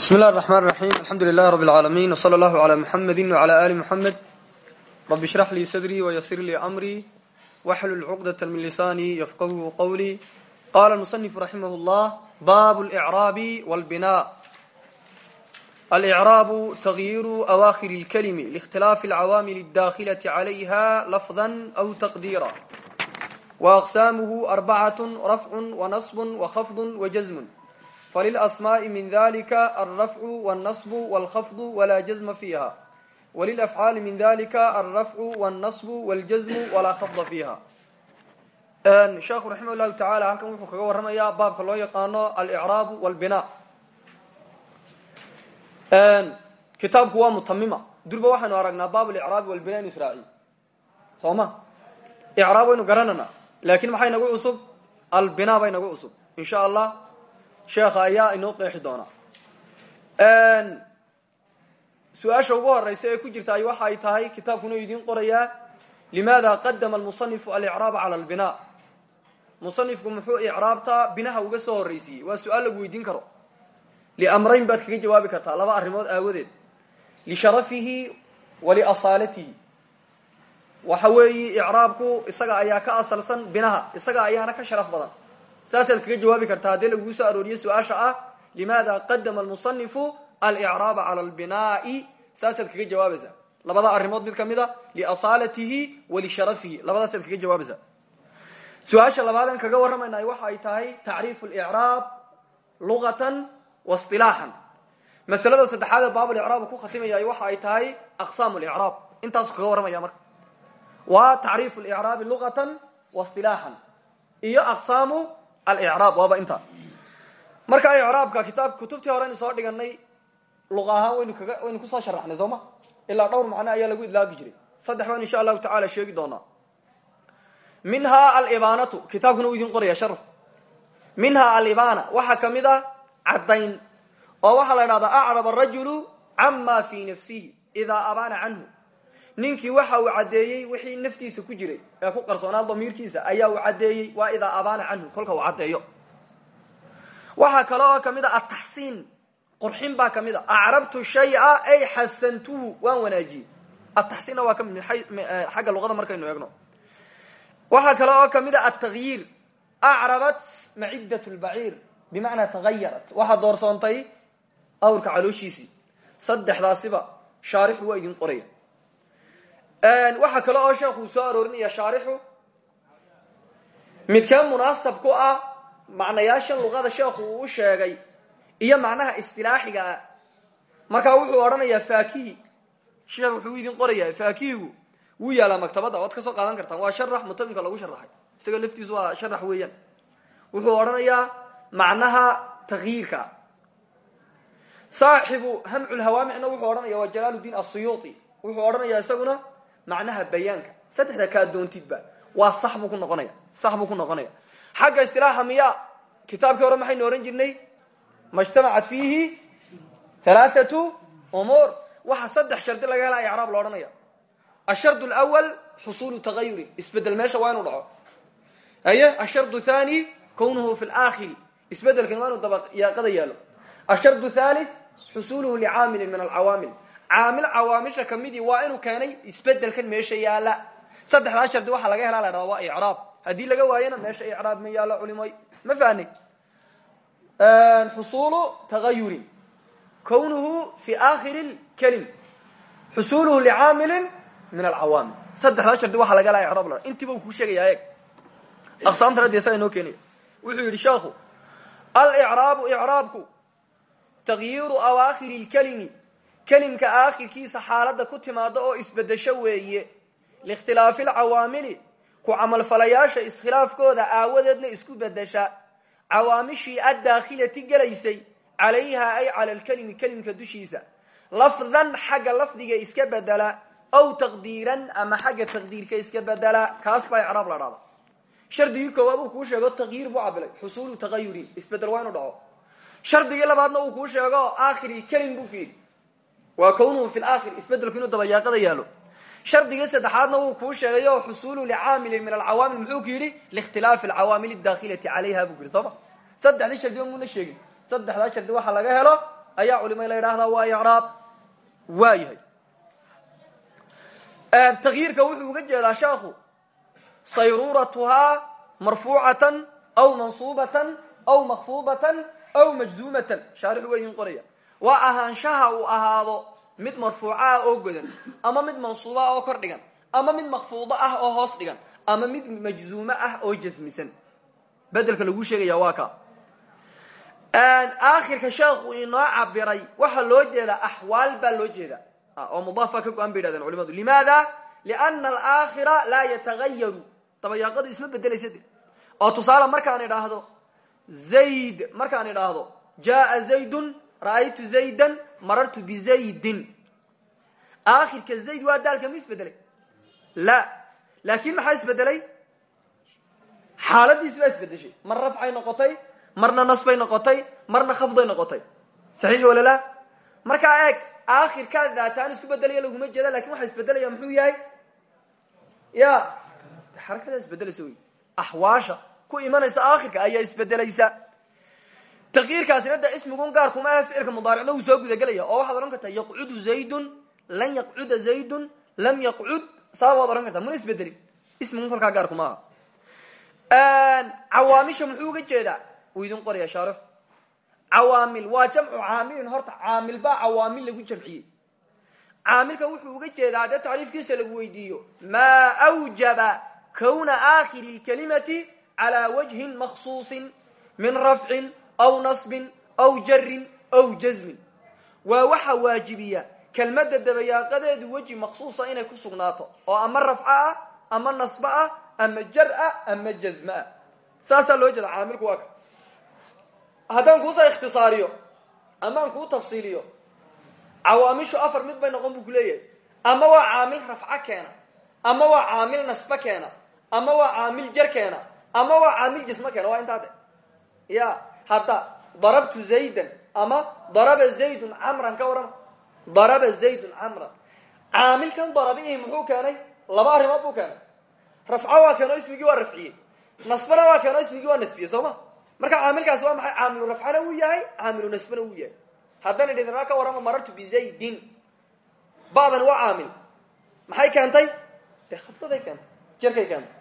bismi اllahi الرحman الرaحيم alxamdu لlah رb العaalamiن وslى اllah عlى mحamedi وعlى ali mحamed rb اshrax lii sadrي وysir lii أmrي wxlul cqdaة min lisani yfqhu qwlي qala الmuصنif raximah اllah bab اlإعrاab wاlbinaء alإعrاab تغyiru أwakhir اlklm لاkhtilaafi اlcawaamil الdakhilة عlayha lafظa أw تqdيra وأqsaamh arbacaة rafc وnaصb وkhfض وjزm فللأسmاء min ذlika الرفع والنصب والخفض وla جزم فيha وللأفعاaل min ذlika الرفع والنصب والجزم وlaa خفض فيha sheekhu رaحimه الlahu taعalى halkan wuxuu kaga warramaya baabka loo yaqaano alإعrاab والبinاء kitaabku waa mutamima durba waxaynu aragnaa baab اإعrاab والbina in israaciy soo ma إعraab waynu garanana lakin maxay nagu cusub albina bay nagu cusub in shاء allah sheekha ayaa inoo qeexi doonaa su'aasha ugu horeysa ee ku jirta ay waxa ay tahay kitaabkuna idiin qorayaa limaada qadama almusanifu alicraaba cala albina musanifku muxuu icraabta binaha uga soo horreysiiyey waa su'aal lagu weydiin karo. Liamrayn baad kaga jawaabi kartaa laba arrimood aawadeed. Lisharafihi wa liasaalatihi waxa weeyi icraabku isaga ayaa ka asalsan binaha isaga ayaana ka sharaf badan saasaad kaga jawaabi kartaa haddii lagugu soo arooriye su'aasha ah limaada qadama almusanifu alicraaba cala albinaai? Saasaad kaga jawaabaysaa labada arrimood mid ka mid a liasaalatihi wa lisharafihi. Labadaasaad kaga jawaabaysaa su'aasha labaadan kaga warramayna waxa ay tahay tacriifu licraab lugatan wa isilaaxan masalada saddexaad ee baabulicraab ku khatimayay waxa ay tahay aqsaam licraab intaasu kaga warramaya marka. Waa tacriifu licraabi lugatan wa isilaaxan iyo aqsaamu alicraab waaba intaa marka icraabka kitaab kutubtii horeynu soo dhiganay luqa ahaan waynu kaga waynu ku soo sharaxnay soo ma? Dhowr macno ayaa lagu idlaabi jiray. Saddex baan insha allahu tacala sheegi doonaa minhaa alibaanatu kitaabkuna uu idin qoraya sharaf. Minhaa alibana waxaa ka mid a caddayn oo waxaa la idhahdaa acrab arajulu cama fi nafsihi idaa abaana canhu ninkii waxa uu caddeeyey wixii naftiisa ku jiray ee ku qarsoonaa damiirkiisa ayaa uu caddeeyey waa idaa abaana canhu kolka uu caddeeyo. Waxaa kale oo ka mid a ataxsiin qurxin baa ka mid a. Acrabtu shaya ay xasantuhu waan wanaajiyey. Ataxsiinna waa ka mid xagga luqada markaynu eegno. Waxaa kale oo ka mid a altagyiir acrabat maciddat lbaciir bimacnaa tagayarat waxaa doorsoontay awrka calooshiisii. Saddexdaasiba shaarixu waa idin qoraya waxaa kale oo sheekuu soo aroorinaya shaarixu midkee munaasab ku ah macnayaashan luqada sheekhu uu u sheegay iyo macnaha istilaaxiga ah. Markaa wuxuu odhanayaa faakihi sheekh wuxuu idin qorayaa faakihigu wuu yaalaa maktabadda waad ka soo qaadan kartaan waa sharax mutamimka lagu sharaxay isaga laftiisu waa sharax weeyaan. Wuxuu odhanayaa macnaha takyiirka saaxibu hamculhawaamicna wuxuu odhanaya waa jalaaludiin asuyuuti wuxuu odhanayaa isaguna macnaha bayaanka. Saddexda kaa doontidba waa sax buu ku noqonaya. Sax buu ku noqonaya. Xagga istilaaxa miya kitaabkii hore maxaynu ohan jirnay? Majtamacat fiihi halaathatu umuur. Waxa saddex shardi laga hela icraab lo odhanaya. Ashard lwal xusuulu tagayurin isbeddel meesha waa inuu dhaco. Haye? Ashard thani kownuhu fi laakhiri isbedelkan waa inuu dabayaaqada yaalo ashard thalith xusuluhu licaamilin min alcawaamil caamil cawaamisha kamidii waa inuu keenay isbedelkan meesha yaalla saddexdaa shardi waxaa laga helaa la waa icraab. Haddii laga waayana meesha icraab ma yaalo culimoy ma fahnay xusulu tagayurin. Kownuhu fi aakhiri lkelim xusuluhu licaamilin min alcawaamil. Saddexdaa shardi waxaa laga helaa icraab la intiiba uu kuu sheegaya eeg aqsaamtana dee saa inoo keenaya wuxuu yidhi sheekhu alicraabu icraabku tagyiiru awaakhiri lkelimi kelimka aakhirkiisa xaaladda ku timaada oo isbedesho weeye liikhtilaafi alcawaamili ku camalfalayaasha iskhilaafkooda aawadeedna isku bedesha. Cawaamishii addaakhilati gelaysay calayha ay cala lkelimi kelimka dushiisa. Lafdan xagga lafdiga iska bedela aw taqdiiran ama xagga taqdiirka iska bedela kaas baa icraab la dhahda shardigii koowaad uu kuu sheego taqyiir buu cabilay xusuulu tagayurin isbeddel waa inu dhaco shardigii labaadna uu kuu sheego aakhiri kelim buu ku waa kownuhu fi laakhir isbedelku inuu dabayaaqada yaalo. Shardigii saddexaadna wuu kuu sheegay oo xusuulu licaamilin min alcawaamil muxuu ku yidhi? Liikhtilaafi alcawaamil dakhilati calayha buu ku yidhi sooma saddexdii shardiba muuna sheegin. Saddexdaa shardi waxa laga helo ayaa culima la yidhaahdaa waa icraab waa yahay. Takyiirka wuxuu uga jeedaa sheekhu sayruratuhaa marfuucatan aw mansuubatan aw makfuudatan aw majzuumatan. Shaarixu idin qoraya. Waa ahaanshaha uu ahaado mid marfuuca ah oo godan ama mid mansuuba ah oo kor dhigan ama mid makfuudo ah oo hoos dhigan ama mid majzuumo ah oo jasmisan bedelka laguu sheegaya waa ka. Aakhirka sheekhu inoo cabiray waxaa loo jeedaa axwaal baa loo jeeda oo mudaafa ka go-an bay yidhahdeen culimadu. Limaada? Liana alaakhira laa yatagayaru dabayaaqadu isma bedelaysa de oo tusaale markaan idhaahdo zayd markaan idhaahdo jaa zaydun ra'aytu zaydan marartu bizaydin. Aakhirka zayd waa daalka ma isbedelay? La. Laakin maxaa isbedelay? Xaaladiis baa isbedeshay mar rafcay noqotay marna nasbay noqotay marna khafday noqotay. Saxiix wala la? Markaa eeg aakhirkaa daataan isku bedelaya laguma jeeda laakiin waxaa isbedelaya muxuu yahay? Ya. Xarakada isbedelaysa wey. Axwaasha ku imanaysa aakhirka ayaa isbedelaysa takyiirkaasina de ismigun gaar kuma ah ficilka mudaaricna wuu soo gudagelaya oo waxaad odhan kartaa yaqcudu zaydun lan yaqcuda zaydun lam yaqcud saa waad odhan kartaa. Muna isbedelin. Ismigun kolkaa gaar kuma aha. Cawaamisha muxuu uga jeedaa? Wuu idin qoraya shaarix cawaamil waa jamcu caamilin horta. Caamil baa cawaamil lagu jamciyey. Caamilka wuxuu uga jeedaa dee tacriifkiisa lagu weydiiyo. Maa awjaba kawna aakhiri lkalimati calaa wajhin maksuusin min rafcin aw nasbin aw jarin aw jazmin. Waa waxa waajibiya kelmadda dabayaaqadeedu weji maksuusa inay ku sugnaato oo ama rafco ah ama nasbo ah ama jar ah ama jazme ah. Saasaa loo jeeda caamilku waa ka. Haddaan kuusoo ikhtisaariyo amaan kuu tafsiiliyo cawaamishu afar mid bay noqon buu ku leeyahay. Ama waa caamil rafco keena ama waa caamil nasbo keena ama waa caamil hadda darabtu zaydan ama daraba zaydun camran ka warrama daraba zaydun camran caamilkan darabihi muxuu keenay? Laba arrimood buu keenay. Rafco waa keeno ismigii waa rafciyey. Nasbana waa keeno ismigii waa nasbiyey soo ma? Marka caamilkaasi waa maxay? Caamilu rafcana wuu yahay caamilu nasbana wuu yahay. Haddana dhidinaa ka warrama marartu bizaydin ba'dan waa caamil. Maxay keentay? Dee khafdaday keentay jerkay keentay.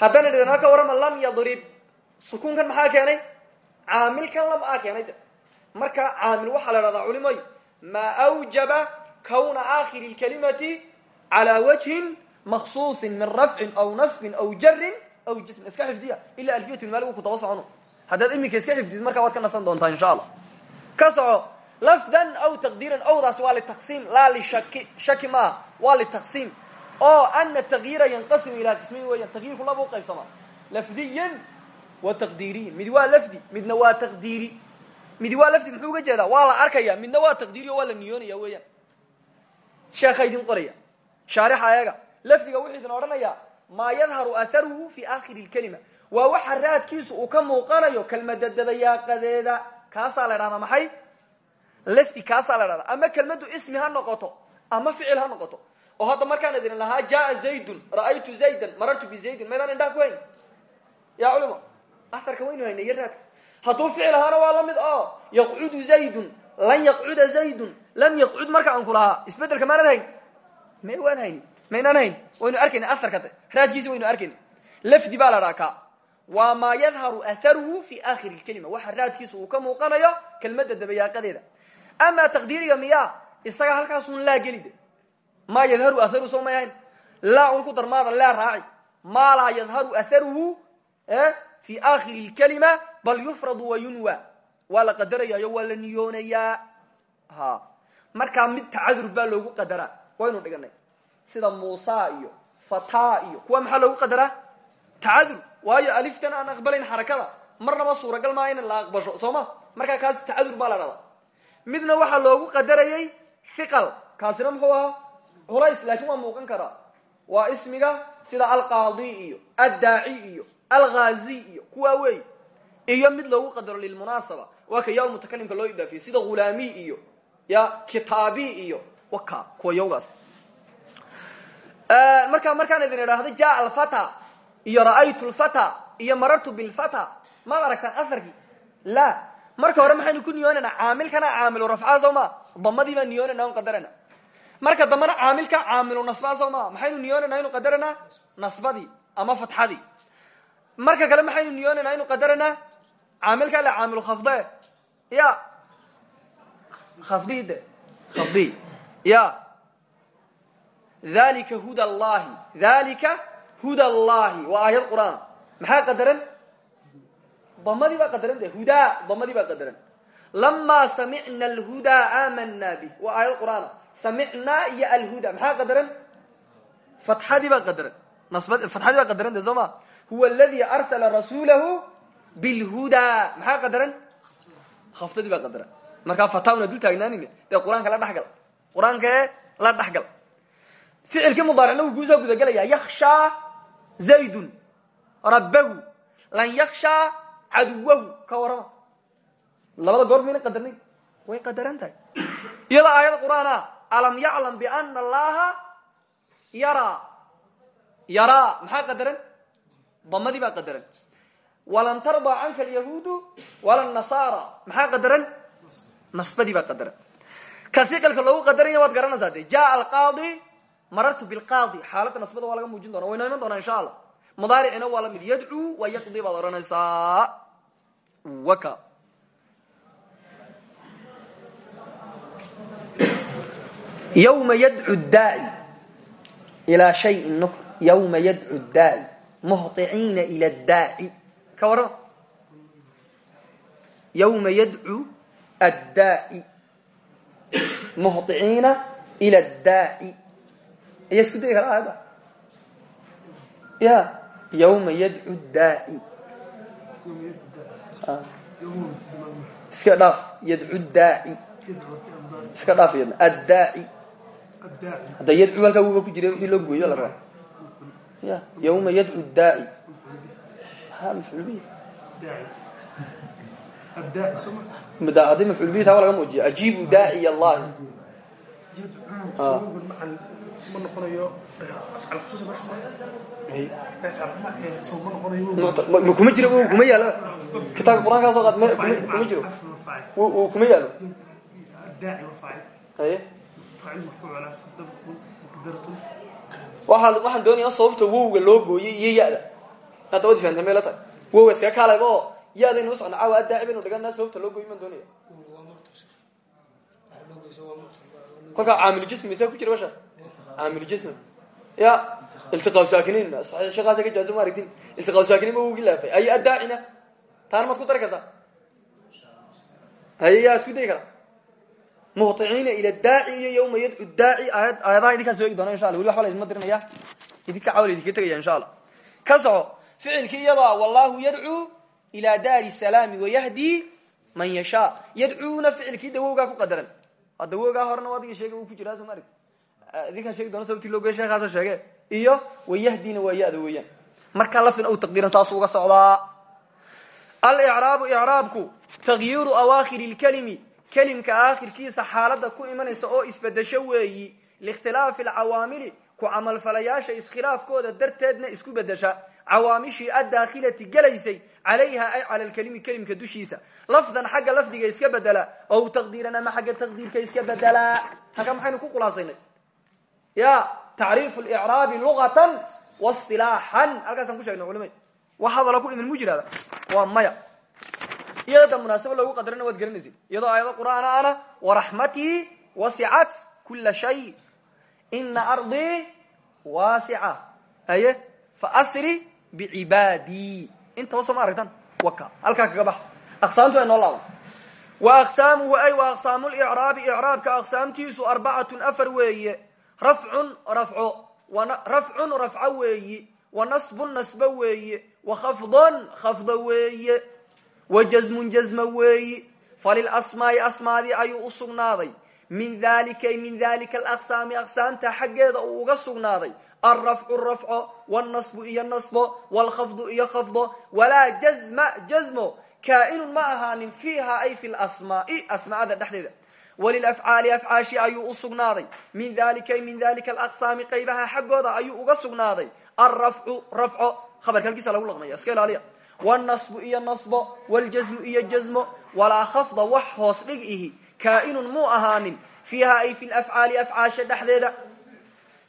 Haddana dhidinaa ka lam yadrib. Sukuunkan maxaa keenay caamilkan lam a keenay de. Marka caamil waxaa la dhahdaa culimoy maa awjaba kawna aakhiri lkalimati calaa wajhin maksuusin min rafcin aw nasbin aw jarin aw jismin. Iska xifdiya ilaa alfiyat maaligu ku daba socono haddaad iminka iska xifdid markaa waad ka nasan doontaa insha allah ka soco lafdan aw taqdiiran owdaas waa litaqsiim laa lishaki shaki maaha waa litaqsiim. Oo ana takyiira yanqasimu ilaa qismayn weeyaan takyiirku laba u qaybsamaa lafdiyan wa taqdiiriyan mid waa lafdi. Midna waa taqdiiri midi waa lafdi muxuu uga jeedaa? Waa la arkaya midna waa taqdiiri o waa la niyoonaya weeyaan. Sheekha idin qoraya shaarixa eega lafdiga wuxuu idin odhanayaa maa yadharu atharuhu fi aakhiri lkalima. Waa waxa raadkiisu uu ka muuqanayo kelmada dabayaaqadeeda kaasaa la dhahdaa maxay? Lafdi kaasaa la ama kelmaddu ismi ha noqoto ama ficil ha noqoto. Oo hadda markaan idin lahaa jaa zaydun ra'aytu zaydan marartu bizaydin maydaan indhaha ku hayn ya culimo aharka waynu hayna iyo raadka hadduu ficil ahaana waa la mid oo yaqcudu zaydun lan yaqcuda zaydun lam yaqcud marka aan ku lahaa isbeddelka maanad hayn me waan hayni maynaan hayn waynu arkayna aharka de raadkiisa waynu arkayna lafdi baa la dhaha ka waa maa yadharu atharuhu fi aakhiri lkelima. Waxa raadkiisa uu ka muuqanayo kelmadda dabayaaqadeeda. Amaa taqdiiriga miya isaga halkaasun laa geli de maa yadharu atharuhu soo may ahayn? Laa un ku darmaada laa raaci fi aakhiri lkalima bal yufradu wa yunwa waa la qadarayaayo waa la niyoonayaa. Ha. Markaa mid tacadur baa loogu qadaraa waynu dhiganay. Sida muusa iyo fata iyo kuwa maxaa loogu qadaraa tacadur waayo aliftan aan aqbalayn xarakada. Marnaba suuragal maa in la aqbasho soo ma? Markaa kaasi tacadur baa la dhahdaa midna waxaa loogu qadarayay hiqal kaasina muxuu ahaa? Culays laakiin waa muuqan karaa. Waa ismiga sida alqaadi iyo addaaci alghaazi iyo kuwaa wey iyo mid loogu qadaro lilmunaasaba waa ka yaa mutakalimka loo idaafiye sida ghulaami iyo ya kitaabi iyo waka kuwa yawgaas. Markaa markaan idin idhaahdo jaa alfata iyo ra'aytu lfata iyo marartu bilfata maad aragtaan aharkii la. Marka hore maxaynu ku niyoonayna caamilkana caamilu rafca soo ma damadii baan niyoonayna on qadarana marka dambena caamilka caamilu nasba soo ma maxaynu niyoonayna inu qadarana nasbadii ama fatxadii marka kale maxaynu niyoonayna inu qadarana caamilka le caamilu khafde. Ya. Khafdii de. Khafdi. Ya. Dalika huda allahi dalika huda allahi waa aayad qur'aan. Maxaa qadaran? Damadii baa qadaran de. Hudaa damadii baa qadaran. Lamaa samicna alhudaa aamana bih. Waa aayad qur'aana samicnaa iyo alhuda. Maxaa qadaran? Fatxadii baa qadaran. Nasbad fatxadii baa qadaran de soo ma huwa aladi arsala rasuulahu bilhudaa maxaa qadaran khaftadii baa qadaran markaa fatawna dul taagnaanime dee qur'aanka la dhexgal qur'aankae la dhexgal ficilkii mudaaricna wuu kuusoo gudagelaya yakshaa zaydun rabbahu lan yakshaa caduwahu ka warama labada goor mayna qadarnay way qadaran tahay iyadoo aayad qur'aan ah alam yaclam biana allaha yaraa yaraa maxaa qadaran damadii baa qadaran. Walan tardaa canka alyahuudu wala nasaara. Maxaa qadaran? Nasbadii baa qadaran. Ka iqalka loogu qadaranya waad garanaysaa de ja alqaadi marartu bilqaadi. Xaaladda nasbada waa laga muujin doona waynoo iman doonaa insha allah mudaaricina waa la mid yadcuu waa yaqdi baad odhanaysaa waka. Yawma yadcu daaci ilaa shayin nukr yawma yadcu daaci muhطiciina ila daaci ka warrama yawma yadcu addaaci muhطiciina ila addaaci iya isku dayi kara aayadda? Ya yawma yadcu daaci iska dhaaf yadcu daaci iska dhaaf addaaci hadda yadcu halkaa wuba ku jira wixii loo gooyo la rabaa ya yawma yadcu daaci ha mafcuul bihi haddii mafcuul bihi taa waa laga muujiya ajiibu daaciy allahi kuma jiro kuma yaalo kitaabka qur'aanka soo qaad kuma jiro kuma yaalo haye waxaan doonaya sababta wowga loo gooyey iyo ya-da. Hadda wad fahamtay may la tahay. Wowga iskaga kaalayba oo ya-daynu usocna caawa addaaci baynu dhigana sababta loo gooyey baan doonaya kolkaa caamiljism isaa ku jira basha? Caamiljism ya iltiqaa saakiniin shaqaasa ka jaaso ma aragtin. Iltiqaa saakiniin ba wowgii laafay. Ay addaacina? Taana maad ku dari kartaa? Haye yaa isku dayi kara muhطiciina ila daaci iyo yawma yadcu daaci aayad aayadaha idinkaa soo egi doona insha alla weli waxba la isma dirinaya idinka cawl idinka tegaya insha allah. Ka soco ficilkii iyadoo wallahu yadcuu ila daari salaami wayahdi man yashaa yadcuuna ficilkii dawowgaa ku qadaran. Dawowgaa horena adiga sheega ku jiraa soo ma aragti idinkaan sheegi doona sababtii loo goya sheekaasa sheege iyo wayahdina waa ya-da weeyaan. Markaa lafdina u taqdiiran saasuu uga socdaa. Alicraabu icraabku tagyiiru awaakhiri lkelimi kelimka aakhirkiisa xaalada ku imanaysa oo isbedesho weeyi liikhtilaafi alcawaamili ku camalfalayaasha iskhilaafkooda darteedna isku bedesha. Cawaamishii addaakhilati gelaysay calayha ay cala lkelimi kelimka dushiisa. Lafdan xagga lafdiga iska bedela ow taqdiiran ama xagga taqdiirka iska bedelaa halka maxaynu ku khulaasaynay ya tacriifu licraabi lugatan wasilaaxan halkaasaan ku sheegnay culimay. Wax hadala ku imin mu jiraaba maya iyada munaasaba loogu qadarana waad garanaysid. Iyadoo aayado qur'aan ana waraxmatii wasicat kula shay ina ardii waasica haye faasri bicibaadii intaba soo ma aragtan waka halkaa kaga bax. Aqsaamtu ay noo laaban. Wa ay wa aqsaamu licraabi icraabka aqsaamtiisu arbacatun afar weeye. Rafcun rafco rafcun rafco weeyi wa nasbun nasbo weeye. Wa khafdon khafdo weeye wa jazmun jazma weeyi falilasmaai asmaadii ayuu u sugnaaday min dalika min dalika alaqsaami aqsaamta xaggeeda uu uga sugnaaday alrafcu rafco wاlnasbu iyo nasbo wاlkhafdu iyo khafdo walaa jazma jazmo kaa'inun ma ahaanin fiiha ay fi lasmaai asmaada dhexdeeda walilafcaali afcaashi ayuu u sugnaaday min dalika min dalika alaqsaami qaybaha xaggooda ayuu uga sugnaaday wاnasbu iyo nasbo wاljazmu iyo jazmo walaa khafda wax hoos dhig ihi kaa'inun muu ahaanin fiiha ay fi lafcaali afcaasha dhexdeeda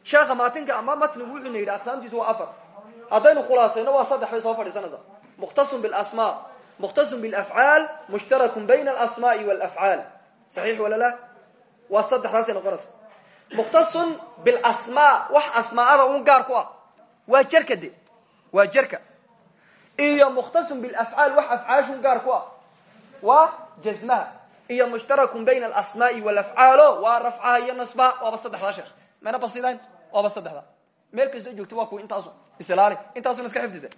sheekha maatinka ama matnigu wuxuuna yidhi aqsaamtiisu waa afar haddaynu khulaasayno waa saddex bay soo fadhiisanaysaa mukhtasun bilasma mukhtasun bilafcaal mushtarakun bayna alasmaai walafcaal saxiix wala la waa saddexdaasay noqonaysa mukhtasun bilasmaa wax asmaa'ada un gaar ku ah waa jerka de waa jerka iyo mukhtasun bilafcaal wax afcaashun gaar ku ah. Waa jazmaha. Iyo mushtarakun bayna alasmaai walafcaalo waa rafcaha iyo nasbaha waaba saddexdaa sheekh. Mayna basidayn waaba saddexda. Meel kastoo joogto waa kuwa intaasu islaali intaasuna iska xifdida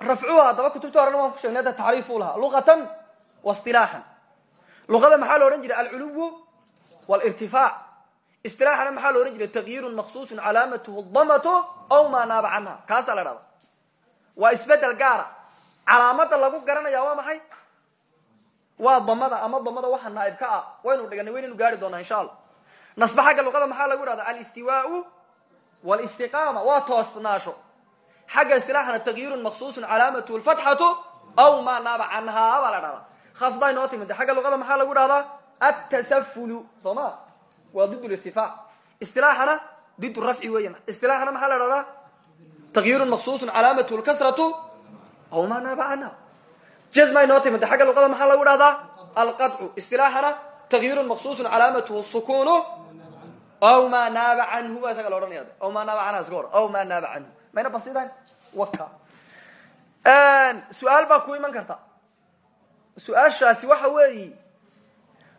rafcuha haddaba kutubta horena waan ku shegnay hadda tacriifu lahaa. Luqatan wa isilaaxan luqada maxaa la odhan jiray? Alculuwu wlirtifaac isilaaxana maxaa la odhan jiray? Takyirun maksuusun calaamatuhu damatu aw maa naaba canha. Kaasaa la dhahda waa isbeddel gaara. Calaamada lagu garanaya waa maxay? Waa damada ama damada waxa naaib ka ah. Waynu dhiganay waynaynu gaari doonaa insha allah nasba xagga luqada maxaa lagu ihahda alistiwaau walistiqaama. Waa toosnaasho. Xagga istilaaxana takyirun maksuusun calaamatuhu lfatxatu aw maa naaba canhaa baa la dhahdaa khafdaa inoo timid. Xagga luqada maxaa lagu dhahdaa atasafulu soo ma waa did lirtifaac istilaaxana did rafci weyan istilaaxana maxaa la dhahdaa takyirun maksuusun calaamatuhu lkasratu aw maa naaba canha jazma inoo timid xagga luqada maxaa lagu dhahdaa alqaطcu istilaaxana takyirun maksuusun calaamatuhu sukunu aw maa naaba canhu baa isaga la odhanaya aw maa naaba canha iska hor aw maa naaba canhu mayna basidan waka su'aal baa ku iman karta. Su'aashaasi waxa weeyi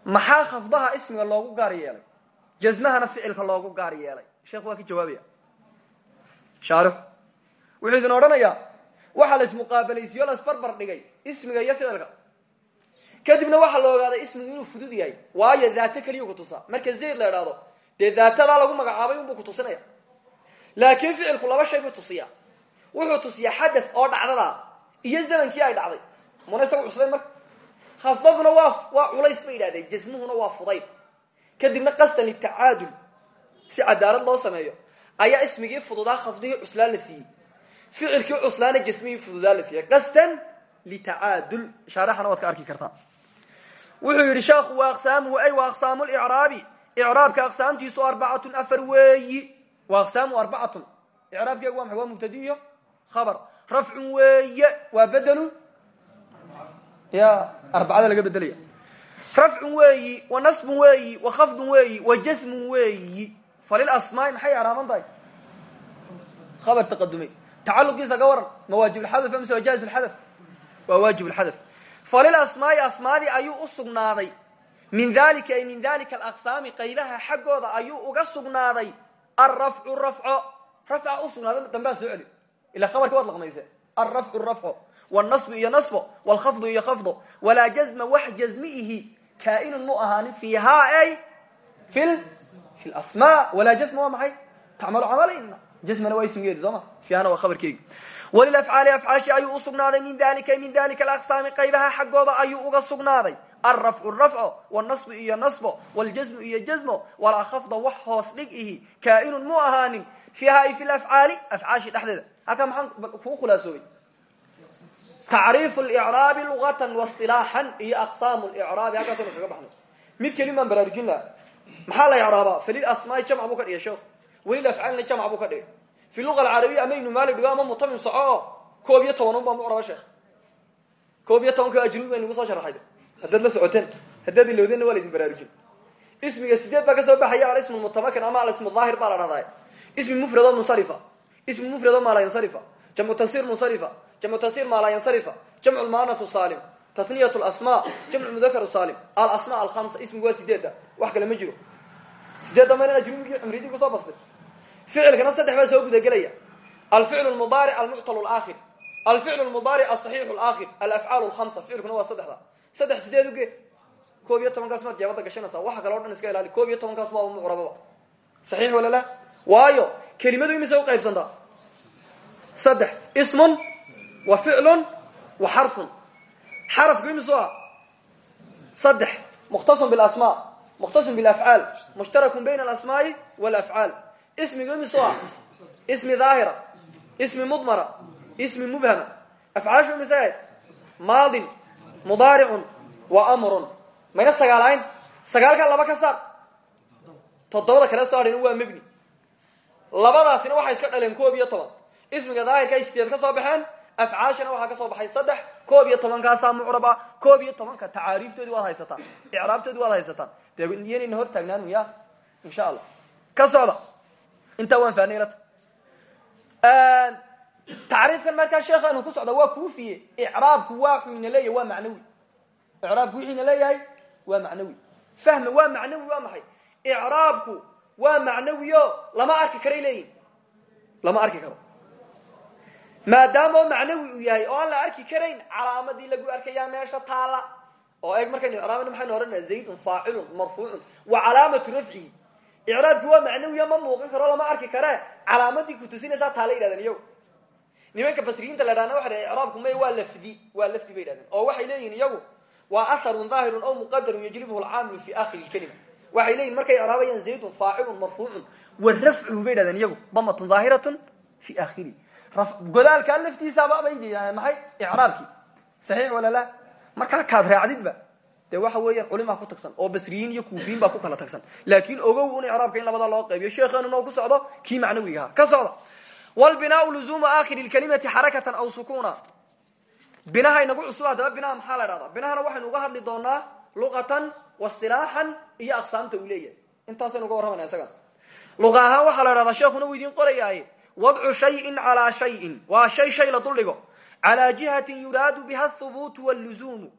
maxaa khafdaha ismiga loogu gaar yeelay jazmahana ficilka loogu gaar yeelay. Sheekhu waa ka jawaabaya. Shaarixu wuxuu idin odhanayaa waxaa la ismuqaabalaysiyo la isbarbar dhigay ismiga iyo ficilka. Kadibna waxaa la ogaaday ismigu inuu fudud yahay waayo daate keliya kutusaa marka zayd la idhaahdo dee daatadaa lagu magacaabay unbuu kutusinaya laakiin ficilku laba shay buu tusiyaa. Wuxuu tusiyaa xadath oo dhacdada iyo zamankii ay dhacday. Muna isaga cuslayn marka? Khafdaduna waa waa culays bay yidhahdeen jasmuhuna waa fudayd kadibna qasdan litacaadul si cadaalad loo sameeyo ayaa ismigii fududaa khafdigii cuslaa la siiyey. Ficilkii cuslaana jasmigii fududaa la siiyey. Qasdan litacaadul. Shaarixana waad ka arki kartaa. Wuxuu yidhi sheekhu wa aqsaamuhu ay wa aqsaamu licraabi icraabka aqsaamtiisu arbacatun afar weeyi. Wa aqsaamu arbacatun. Icraabkeegu waa maxay? Waa mubtadi iyo khabar. Rafcun weeye waa bedelu ya arbacada laga bedelaya rafcun weeyi wa nasbun weeyi wa khafdun weeyi wa jasmun weeyi falil asmaai maxay araaban tahay khabar taqadumay tacaluqiisa ka waran ma waajib lxadaf amse waa jaa'iz lxadaf waa waajib lxadaf falil asmaai asmaadii ayuu u sugnaaday min dalika ay min dalika alaqsaami qaybaha xaggooda ayuu uga sugnaaday alrafcu rafco rafca u sugnaaday dambea soo celi ila khabarka waad laqmayse alrafcu kaa'inun mu ahaanin fiihaa ay fi fi lasma walaa jazma waa maxay? Tacmalu camalayna jazmana waa ismigeedi soo ma? Fiihana waa khabarkeegi. Walilafcaali afcaashi ayuu u sugnaaday. Min dalika min dalika alaqsaami qaybaha xaggooda ayuu uga sugnaaday. Alrafcu rafco wاnasbu iyo nasbo wاljazmu iyo jazmo walaa khafda wax hoos dhig ihi. Kaa'inun mu ahaanin fiiha ay fi lafcaali afcaashi dhexdeeda. Halkaa maxaan kuu khulaasoobay tacriifu licraabi lugatan wasilaaxan iyo aqsaamu licraabi halkaasaynu kaga baxnay mid kelin baan baraarujin laha maxaa la icraabaa falil asmaai jamc buu ka dhigay sheekhu welil afcaalina jamc buu ka dhigay fi luga alcarabiya ama ibnu maali dhigo ama mutamim soco oo koob iyo toban un baa mucraba sheekh koob iyo tobanka ajnubi bay nagu soo sharaxay haddaad la socoteen haddaad ilowdeenna waa laydin baraarujin ismiga sideed baa ka soo baxaya alismu mutamakin ama alismu daahir baa la dhahdaa ismi mufrad oo munsarifa ismi mufrad oo maala yansarifa jamcu tansir munsarifa jamcu tansir maala yansarifa jamcu lmaanatu salim taniyat lasma jamcu mudakar salim alasma alhamsa ismigu waa sideedda wax kale ma jiro. Sideedda mayna ajnubigii cumridii ku soo bastay ficilkana saddex baa soo gudagelaya. Alficl mudaaric almuctal laakhir alficl mudaaric asaxiix laakhir alafcaal lhamsa ficilkuna waa saddexda. Saddex sideed uge koob iyo tobankaas maad jaabada gashanaysaa waxa kale o dhan iska ilaali koob iyo tobankaas waaba mucrababa saxiix wala la? Waayo kelimadu imise uqaybsantaa saddex ismun wa ficlun wa xarfun xarafku imisu ah saddex mukhtasun bilasma mukhtasun bilafcaal mushtarakun bayna alasmaai walafcaal ismigu imisu ah ismi daahira ismi mudmara. Ismi mubhama. Afcaashu mise maadin. Mudaaricun wa amrun. Mayna sagaalayn sagaalkaa laba ka saar. Toddobada kale soo hadhayna waa mebni labadaasina waxay iska dhaleen koob iyo toban. Ismiga daahirka sideed ka soo baxeen afcaashana waxaa ka soo baxay saddex koob iyo tobankaasaa mucraba koob iyo tobanka tacaariiftoodii waad haysataan icraabtoodii waad haysataan dee iyanayna hor taagnaan ya insha allah ka socda intaa waan fahnay tacriifkan markaa sheekhaanu ku socda waa kuufiye icraabku waa wuxuu ina leeyahay waa macnawi icraabku wuxuu ina leeyahay waa macnawi fahma waa macnawi waa maxay icraabku waa macnawiyo lama arki karay leeyihiin lama arki karo maadaama oo macnawi uu yahay oo aan la arki karayn calaamadii lagu arkayaa meesha taala. Oo eeg markaynu icraabna maxaynu ohanaa zaydun faacilun marfuucun. Wa calaamatu rafcihi icraabki waa macnawiyo ma muuqan karo lama arki kare calaamadii kutusinaysaa taala yidhahdeen iyago nimanka basriyiinta la dhahna waxa icraabku may waa lafdi. Waa lafdi bay yidhahdeen. Oo waxay leeyihiin iyagu waa asharun daahirun aw muqadarun yajribuhu alcaamilu fi akhiri lkelima waxay leeyihiin markay icraabayaan zaydun faacilun marfuucun. Wa rafcuhu bay yidhahdeen iyagu damatun daahiratun fi akhiri godaalkaa laftiisaaba bay yidhahdeen maxay? Icraabkii saxiix wala la? Markaa kaad raacdidba. Dee waxa weeyaan culimaa ku tagsan oo basriyiin iyo kuufiyiin baa ku kala tagsan. Laakiin ogow un icraabka in labada loo qaybiyo sheekeenuna ku socdo kii macnawigaha ka socda. Wlbinaau luzumu akhiri lkalimati xarakatan aw sukuna binaha inagu cusub haddaba binaha maxaa la dhahdaa binahana waxaynu uga hadli doonaa luqatan wasilaaxan iyo aqsaamta uu leeyahay. Intaasaynu uga warramana isaga. Luqa ahaan waxaa la dhahdaa sheekuna uu idiin qorayaaye wadcu shayin calaa shayin waa shay shay la duldhigo calaa jihatin yuraadu biha athubuutu wlluzuumu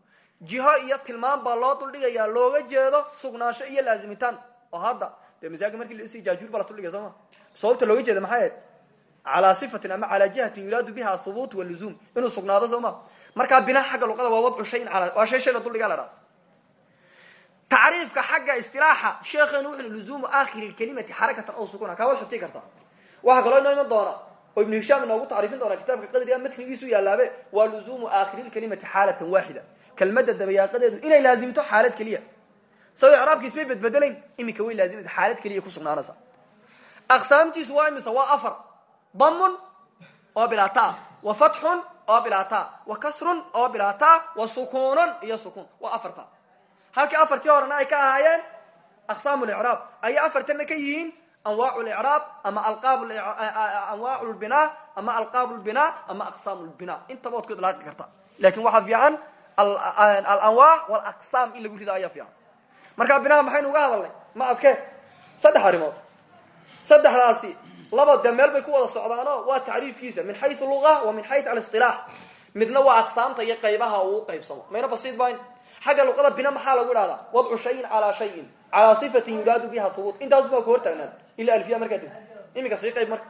jiho iyo tilmaam baa loo duldhigayaa looga jeedo sugnaansho iyo laazimitaan oo hadda dee masaajka markii las jaajuur baa la duldhigay soo ma sababta looga jeeda maxay ahayd calaa sifatin ama calaa jihatin yuraadu biha athubut wlluzuum inuu sugnaado soo ma markaa binaha xagga luqada waa wadcu shayin ala waa shay shay la duldhigaa la dhaha tacriifka xagga istilaaxa sheekeenu wuxu luzuumu akhiri lkalimati xarakatan aw sukuna kaa wad xubti kartaa waxaa kaloo inoo iman doona oo ibnu hishaam inoogu tacriifin doona kitaabka qadriga matnigiisu yaalaabe waa luzuumu aakhiri lkalimati xaalatan waaxida kelmadda dabayaaqadeedu inay laazimto xaalad keliya. Sao icraabki ismay bedbedelayn iminka way laazimaysa xaalad keliya ku sugnaanaysa. Aqsaamtiisu waa imisa waa afar. Damun oo bilaata wa fatxun oo bilaata wa kasrun oo bilaata wa sukuunun iyo sukuun waa afarta. Halkii afartii horena ay ka ahaayeen aqsaam licraab ayay afartana ka yihiin anwaac licraab ama anwaac lbina ama alqaab lbina ama aqsaam lbina intaba oad ku idlaaqi karta laakiin waxaa fiican alanwaac walaqsaam in lagu rida ayaa fiican markaa binaha maxaynu uga hadalnay ma adke saddex arrimood saddexdaasi laba dee meel bay ku wada socdaano waa tacriifkiisa min xayu luga wa min xayu alisilaax midna waa aqsaamta iyo qaybaha uu qaybsamo mayna basiid bayn xagga luqada bina maxaa lagu idhahdaa wadcu shayin calaa shayin calaa sifatin yuraadu biha hubuut intaasu baa ku hor taagnaan ila alfiya markaa tegi iminka sii qayb marka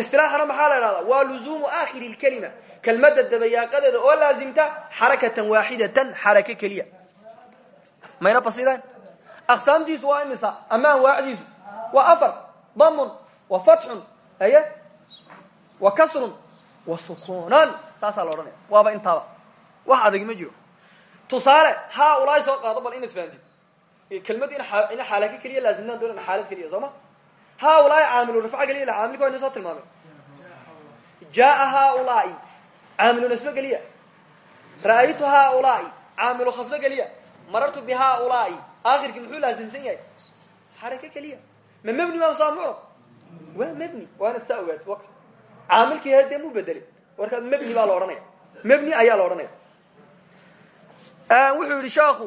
istilaaxana maxaa la idhahdaa waa luzuumu aakhiri lkelima kelmadda dabayaaqadeeda oo laazimta xarakatan waaxidatan xarake keliya mayna basiidaan aqsaamtiisu waa imisa ama anwaacdiisu waa afar damun wa fatxun aye wa kasrun wa sukuunan saasaa la odhanaya waaba intaaba wax adag ma jiro tusaale ha ulaahi soo qaado bal inaad fahamtid kelmad ina xaalaka keliya laazimnaan doonana xaalad keliya soo ma ha ulaahi caamilu rafca geliya caamilka waa ina soo tilmaamay jaa haulaai caamilu nasbe geliya ra'aytu haulaai caamilu khafdo geliya marartu bi haulaai aakhirkii muxuu laazimsan yahay xaraka keliya ma mebni maa saamuco waa mebni waana saa ogaatid waka caamilkii he dee mu bedeli warkaa mebni baa la odhanaya mebni ayaa la odhanaya wuxuu yihi sheekhu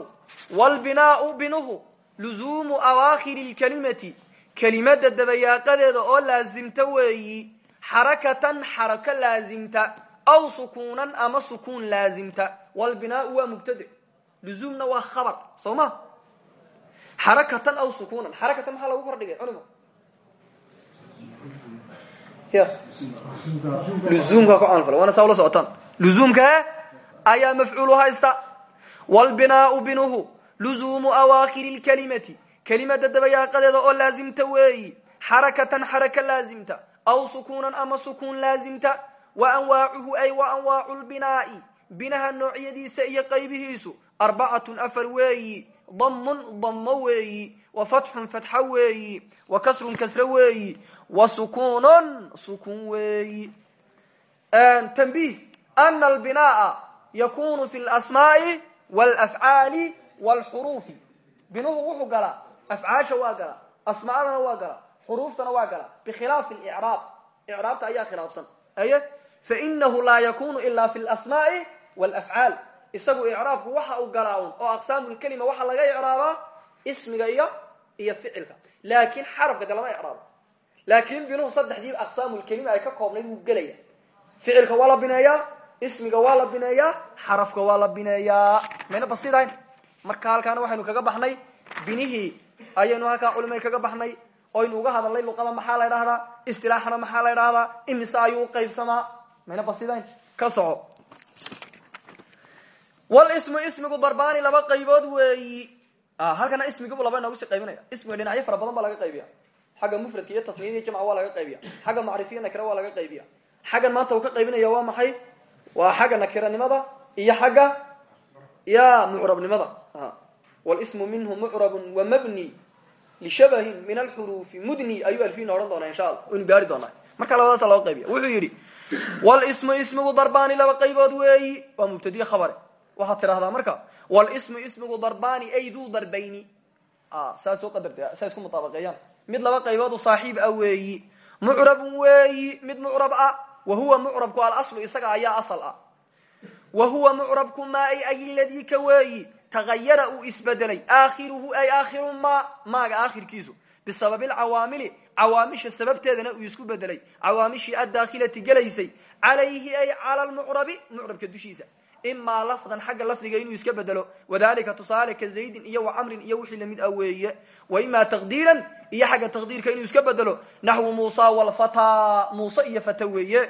wlbinaau binuhu luzuumu awaakhiri lkalimati kelimada dabayaaqadeeda oo laazimta weeyi xarakatan xarako laazimta aw sukuunan ama sukuun laazimta. Wlbinaau waa mubtade luzuumna waa khabar soo ma? Aw sukuunan. Xarakatan maxaa lagu kordhigay? Culimo y luzuumka ku caanfala waana saa ula socotaan. Luzuumka ayaa mafcuulu haysta. Wlbinaau binuhu luzuumu awaakhiri lkalimati kelimada dabayaaqadeeda oo laazimta weeyi xarakatan xaraka laazimta aw sukuunan ama sukuun laazimta wa anwaacuhu ay wa anwaacu lbinaa'i binaha noocyadiisa iyo qaybihiisu arbacatun afar weeyi damun damo weeyi wa fatxun fatxa weeyi wa kasrun kasre weeyi wa sukuunun sukuun weeyi tanbih ana albinaaa yakunu fi lasmaai walafcaali walxuruufi binuhu wuxuu galaa afcaasha waa galaa asmaadana waa galaa xuruuftana waa galaa bikhilaafi icraab icraabta ayaa khilaafsan aye fainahu laa yakunu ila fi lasmaai walafcaal isagu icraabku waxa uu galaa un oo aqsaamu lkelima waxaa laga icraabaa ismiga iyo iyo ficilka laakin xarafka de lama icraabo laakin binuhu saddexdii aqsaamu lkelima ay ka koobnayd wuu gelaya ficilka waa la bineeyaa ismiga waa la bineeyaa xarafka waa la bineeyaa mayna basidayn marka halkaana waxaynu kaga baxnay binihii ayaynu halkaa culimay kaga baxnay oynu uga hadalnay luqada maxaa la ydhahdaa istilaaxana maxaa la ydhahdaa imise ayuu uqaybsamaa mayna basidayn? Ka soco. Wlsmu ismigu darbaani laba qaybood weeyi. Halkana ismigiibu laba inoogu sii qaybinaya. Ismiga dhinacyo fara badan baa laga qaybiya xagga mufradka iyo tasniyada iyo jamca waa laga qaybiya xagga macrifiya nakira waa laga qaybiya xaggan maanta uu ka qaybinaya waa maxay? Waa xagga nakiranimada iyo xagga ya mucrabnimada wlsmu minhu mucrabun wamabni lishabahin min alxuruufi mudni ayuu alfina odhan doonaa insha alla waynu gaari doonaa marka labadaasa loo qaybiya wuxuu yidhi wlsmu ismigu darbaani laba qaybood weeyi waa mubtadiye khabare waxaad tidhahdaa marka wlsmu ismigu darbani ay duu darbayni saas soo qadarta saa isku mutaabaqeeyaan mid laba qaybood u saaxiib ah weeyi mucrabun weeyi mid mucrab ah wa huwa mucrabku alaslu isaga ayaa asal ah wa huwa mucrabku maa ay ay ladii ka weeyi tagayara uu isbedelay. Aakhiruhu ay aakhiru ma maaga aakhirkiisu. Bisababi alcawaamili cawaamisha sababteedana uu isku bedelay. Cawaamishii addaakilati gelaysay. Calayhi ay cala lmucrabi mucrabka dushiisa. Imaa lafdan xagga lafdiga inuu iska bedelo. Wadalika tusaale ka zaydin iyo wa camrin iyo wixii la mid ah weeye. Wa imaa taqdiiran iyo xagga taqdiirka inuu iska bedelo. Naxwu muusa walfata muuse iyo fata weeye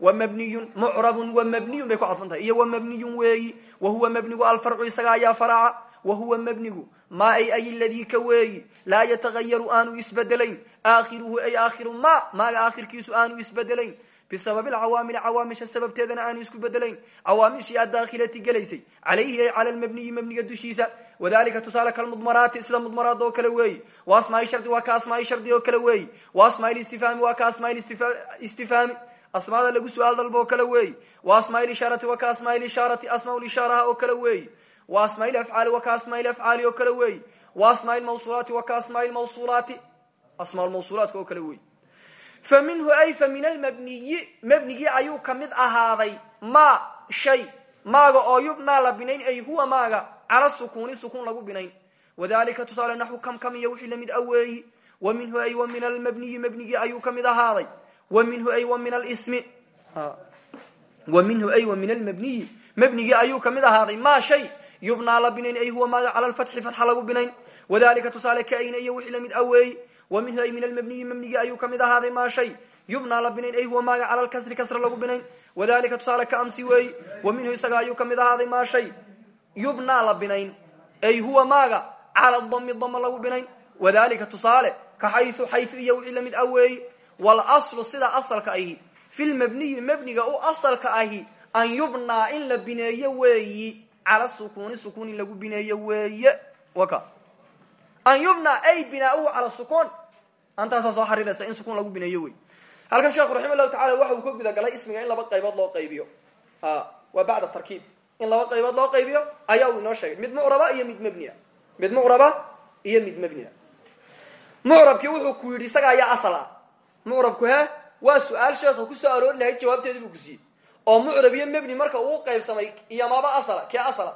wa mabniyun mucrabun wa mabniyun bay ku cadfan tahay iyo wa mabniyun weeyi wa huwa mabnigu alfarcu isaga ayaa faraca wa huwa mabnigu maa ay ay ladii ka weeyi laa yatagayaru aanu isbedelayn. Aakhiruhu ay aakhiru ma maaga aakhirkiisu aanu isbedelayn. Bisababi alcawaamili cawaamisha sababteedana aanu isku bedelayn. Cawaamishii addaakilati gelaysay calayhi ay cala lmabniyi mabniga dushiisa. Wadalika tusaale kalmudmaraati sida mudmaraad oo kale weeyi. Wa asmaai shardi asmaada lagu su'aal dalba oo kale wa asmaai ishaarati waa ka asmaai ishaarati asmaa lishaaraha oo kale weeyi wa asmaai afcaali waa ka asmaai afcaali oo kale weeyi wa asmaai mawsulaati waa ka asmaai mawsulaati asmaa mawsulaadka oo kale weeyi fa ay fa min almabniyi mabnigii ayuu ka mid ahaaday ma shay maaga oo yubnaa la binayn ay huwa maaga cala sukuuni sukuun lagu binayn. Wadalika tusaale naxwu kam kam iyo la mid aweeyi wa minhu ay wa min almabniyi mabnigii ayuu ka mid ahaaday. wa minhu ay wa min alsmi wa minhu ay wa min almabniyi mabnigii ayuu ka mid ahaaday ma shay yubnaa la binayn ay huwa maaga cala lfatxi fatxa lagu binayn. Wadalika tusaale kaayna iyo wixii la mid aweeyi wa minhu ay min almabniyi mabnigii ayuu ka mid ahaaday maa shay yubnaa la binayn ay huwa maaga cala lkasri kasra lagu binayn. Wadalika tusaale ka amsi weeyi wa minhu isaga ayuu ka mid ahaaday maa shay yubnaa la binayn ay huwa maaga walaslu sida asalka ahi. Fi lmabniyi mabniga u asalka ahi an yubnaa in la bineeyo weeyi. Cala sukuuni sukuun in lagu bineeyo weeye. Waka. An yubna ay binaauhu cala sukuun antaasaa soo xariiraysa in sukuun lagu bineeyo wey halkan sheekhu raxima llahu waxa uu ka guda galay ismiga in laba qaybood loo qaybiyo. Waa bacda tarkiib. In laba qaybood loo qaybiyo ayaa uu inoo sheegay. Mid mucraba iyo mid mabnia mid mucraba iyo mid mabnia mucrabkii wuxuu ku yidhi isaga ayaa asal mucrabku he waa su'aal sheekha ku soo aroori lahayd jawaabteedii buu ku siiyey. Oo mucrab iyo mabni marka uu qaybsamay iyo maba asala kee asala?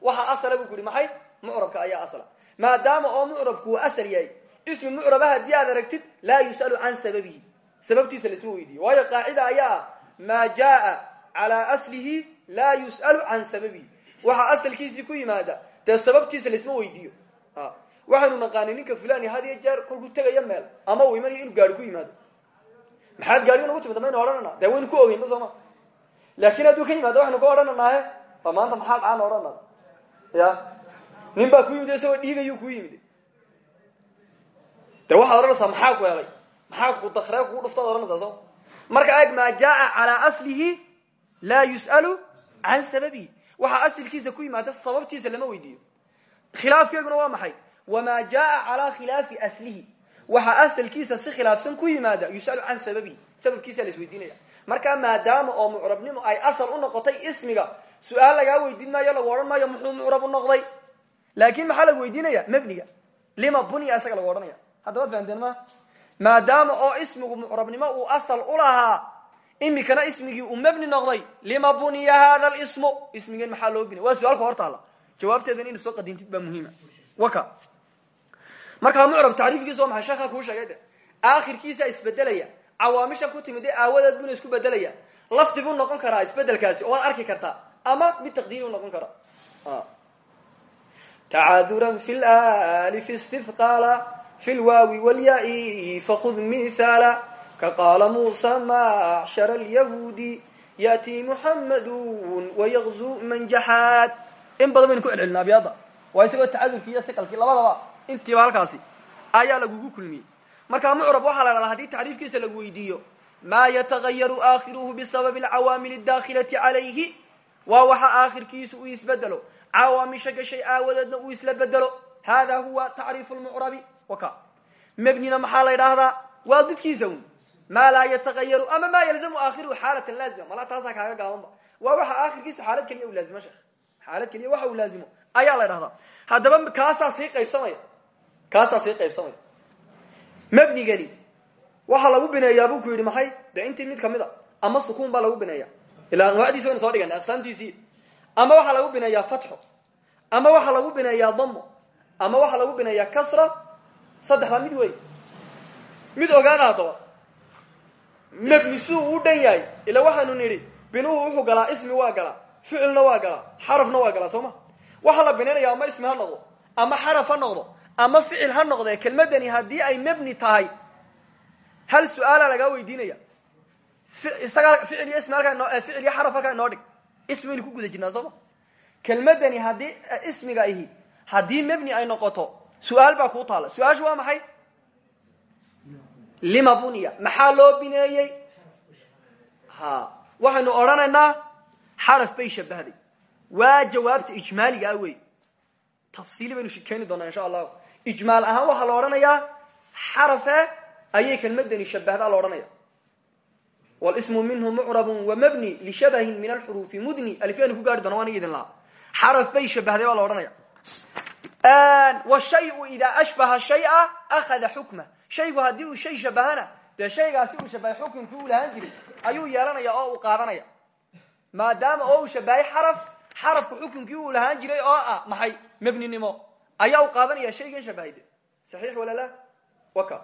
Waxa asala buu ku yihi maxay? Mucrabka ayaa asala. Maadaama oo mucrabku uu asal yahay ismi mucraba haddii aad aragtid laa yus'alu can sababihi. Sababtiisa laisma weydiiyo. Waayo qaacida ayaa ah maa jaa calaa aslihi laa yus'alu can sababihi. Waxa asalkiisii ku yimaada dee sababtiisa laisma weydiiyo waxaanu naqaanay ninka fulani had iyo jeer kolkuu tegaya meel ama uu imanayo inuu gaari ku yimaado. Maxaad gaariga nagu timid maynu odhanana dee waynu ku ogeynba sooma laakin hadduu ka yimaado waxaynu ka odhananahe ba maanta maxaa dhacaan odhana ya? Nin ku yimid isagoo dhiigayuu ku yimid. De waxaad odhanaysaa maxaa ku helay? Maxaa ku dakree kugu dhuftaad odhanaysaa soo? Marka eeg maa jaa calaa aslihi laa yus'alu can sababihi. Waxaa asilkiisa ku yimaada sababtiisa lama weydiiyo. Khilaafkeeguna waa maxay wamaa jaa calaa khilaafi aslihi waxaa asalkiisa si khilaafsan ku yimaada yus'alu can sababihi sababkiisa la isweydiinaya markaa maadaama oo mucrabnimo ay asal u noqotay ismiga su'aal lagaa weydiin maayo lagu odhan maayo muxuu mucrab u noqday laakin maxaa lagu weydiinaya mebniga lima bunya isaga lagu odhanaya haddaba fahamteen ma maadaama oo ismigu mucrabnimo uu asal u lahaa imikana ismigii uu mebni noqday lima buniya hada lismu ismigeen maxaa loo binay waa su'aalka hortaala jawaabteedan ina soo qadintid baa muhiima markaa mucrab tacriifkiisa waa maxay? Sheekha kuu sheegay de aakhirkiisa isbedelaya. Cawaamishan ku timid ee aawadeed buna isku bedelaya. Lafdi buu noqon karaa isbedelkaasi oo waad arki kartaa. Ama mid taqdiiri u noqon karaa. Tacaaduran fi laalif istifqaala fi lwaawi wlyaai fakud mithaala. Ka qaala muusa macshara alyahuudi ya'tii muxamadun wayaqzu man jaxaad in badan ku celcelina abyada waa isagoo tacadurkii iyo siqalkii labadaba intiiba halkaasi ayaa lagugu kulmiyey. Markaa mucrab waxaa la dhahdaa haddii tacriifkiisa lagu weydiiyo maa yatagayaru aakhiruhu bisababi alcawaamil adaakhilati calayhi? Waa waxa aakhirkiisu uu isbedelo cawaamisha gashay aawadeedna uu isla hada huwa tacriifu lmucrabi waka. Mebnina maxaa la ydhaahdaa waa didkiisa un maa laa yatagayaru yalzamu aakhiruhu xaalatan laazima. Mala taasaa kaaga gaabanba. Waa waxa aakhirkiisu xaalad keliya u laazimo sheekh. Xaalad keliya waxa uu laazimo. Ayaa la dhahdaa haddaba kaasaa sii qaybsamaya kaasaa sii qaybsamaya mebnigani waxaa lagu bineeyaa buu ku yidhi maxay? De intii mid ka mid a ama sukuun baa lagu bineeya ilaa anwaacdiisi waynu soo dhigana aqsaamtiisii. Ama waxaa lagu bineeyaa fatxo. Ama waxaa lagu bineeyaa damo ama waxaa lagu bineeyaa kasra. Saddexdaa mid wey mid ogaana haddaba. Mebni siduu u dhan yahay. Ila waxaanu nidhi binuhu wuxuu galaa ismi waa galaa ficilna waa galaa xarafna waa galaa soo ma? Waxaa la binaynaya ama ismi ha noqdo ama xaraf ha noqdo ama ficil ha noqdee kelmadani haddii ay mebni tahay hal su'aala lagaa weydiinaya. Isagaa ficil iyo ismi halkaa noo ficil iyo xaraf halkaa inoo dhig. Ismi waynu ku guda jirnaa sooma kelmadani haddii ismiga ihi haddii mebni ay noqoto su'aal baa kuu taala. Su'aashu waa maxay? Lima bunya maxaa loo bineeyey? Ha waxaynu odhanaynaa xaraf bay shabahday. Waa jawaabta ijmaaliga ah wey tafsiili baynu keeni doonaa insha allahu ijmaal ahaan waxaa la odhanayaa xarafe ayay kelmadani shabahdaa la odhanaya wlsmu minhu mucrab wamabni lishabahin min alxuruufi mudni alifyanu ku gaari doona waan idin lahaa xaraf bay shabahday baa la odhanaya washayu idaa ashbaha shaya akhada xukma shaygu haddii uu shay shabahana dee shaygaasi uu shabahay xukunkii uu lahaan jiray ayuu yeelanaya oo uu qaadanaya maadaama oo uu shabahay xaraf xarafku xukunkii uu lahaan jiray oo ah maxay mebninimo ayaa u qaadanaya shaygan shabahay de saxiix wala la? Waka.